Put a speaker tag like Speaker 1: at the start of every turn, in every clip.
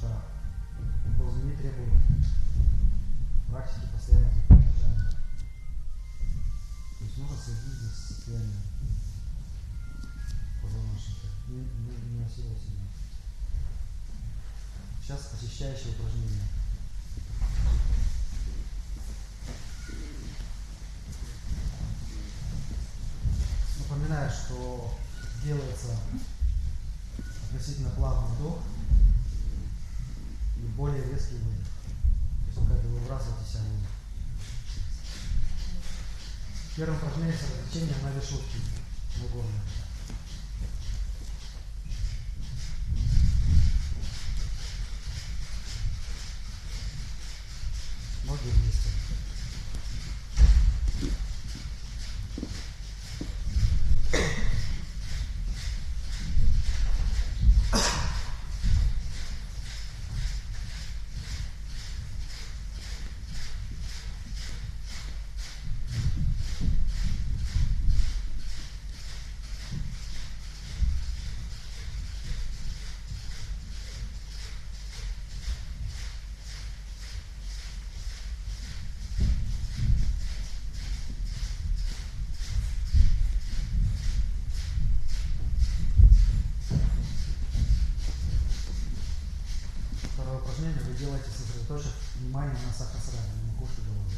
Speaker 1: что ползуны требуют практики постоянно поддержания. То есть нужно следить за состоянием позвоночника, не, не, не насиловать. Сейчас очищающее упражнение. Напоминаю, что делается относительно плавный вдох и более резкий выдох. То есть как бы выбрасываете себя выдох. Первое упражнение сосредоточение на вершушке, на сосредоточив внимание на сахасране, на макушке головы.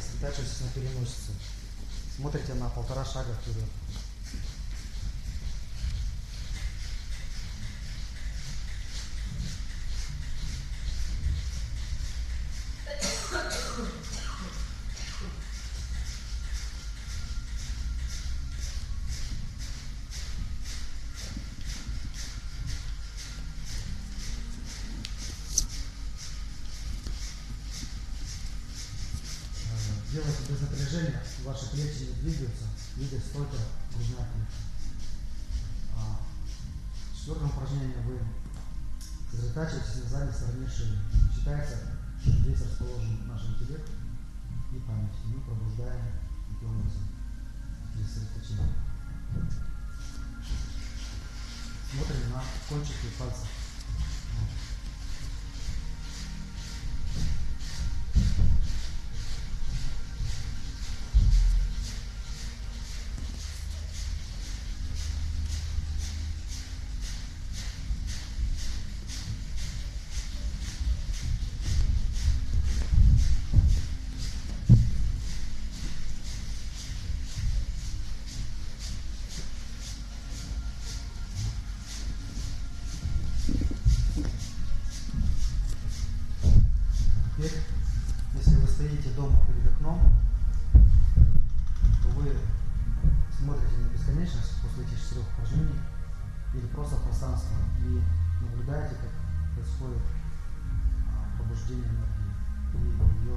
Speaker 1: Сосредотачиваетесь на переносице. Смотрите на полтора шага вперед. Делайте без напряжения, ваши плечи не двигаются, двигается только грудная клетка. А в четвертом вы сосредотачиваетесь на задней стороне шеи. Считается, что здесь расположен наш интеллект и память. И мы пробуждаем таким образом здесь сосредоточение. Смотрим на кончики пальцев. Стоите дома перед окном, то вы смотрите на бесконечность после этих четырех упражнений или просто пространство и наблюдаете, как происходит а, пробуждение энергии и ее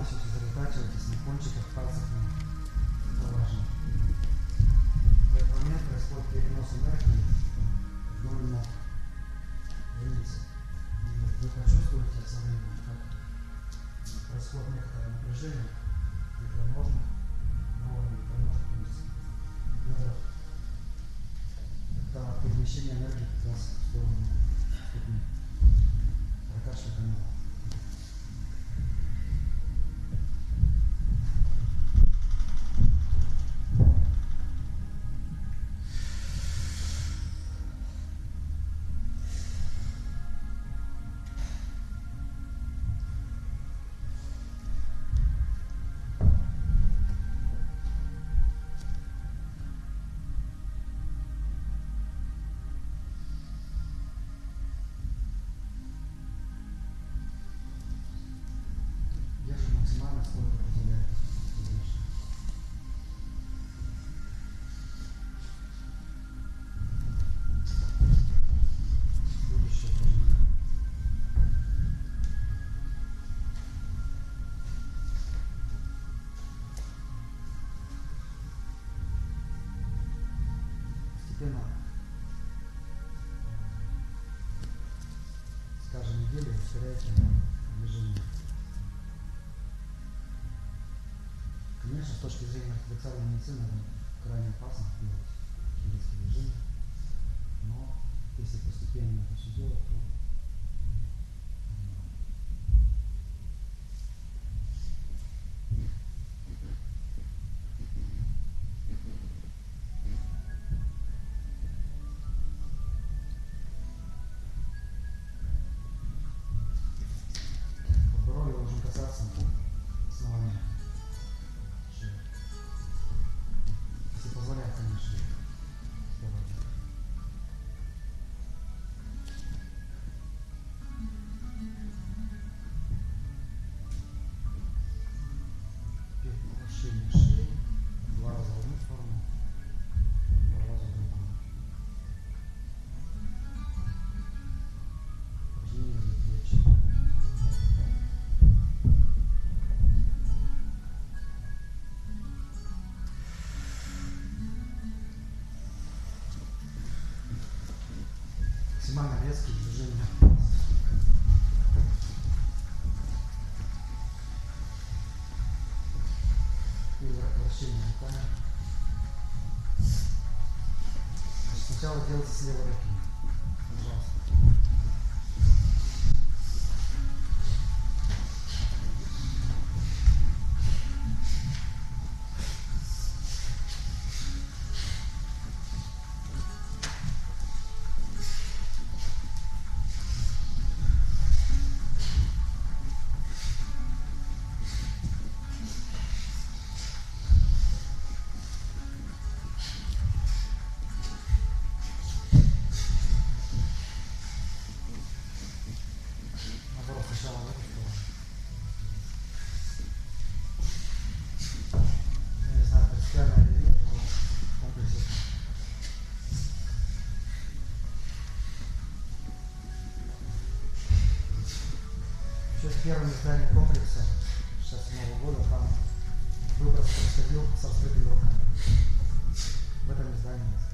Speaker 1: полностью сосредотачивайтесь на кончиках пальцев ног. Это важно. В этот момент происходит перенос энергии вдоль ног вниз. И вы почувствуете со временем, как происходит некоторое напряжение икроножных, но икроножных мышц. бедер. Это перемещение энергии в сторону ступни. Прокачка канала. Максимально. Следующее упражнение. Постепенно с каждой неделей ускоряйте движение. Конечно, с точки зрения ортодоксальной медицины это крайне опасно делать резкие движения. Но если постепенно это все делать, то максимально резкие движения. И вра- вращение руками. Значит, сначала делайте с левой руки. Первым изданием комплекса, сейчас Нового года, там выброс происходил с раскрытыми руками. В этом издании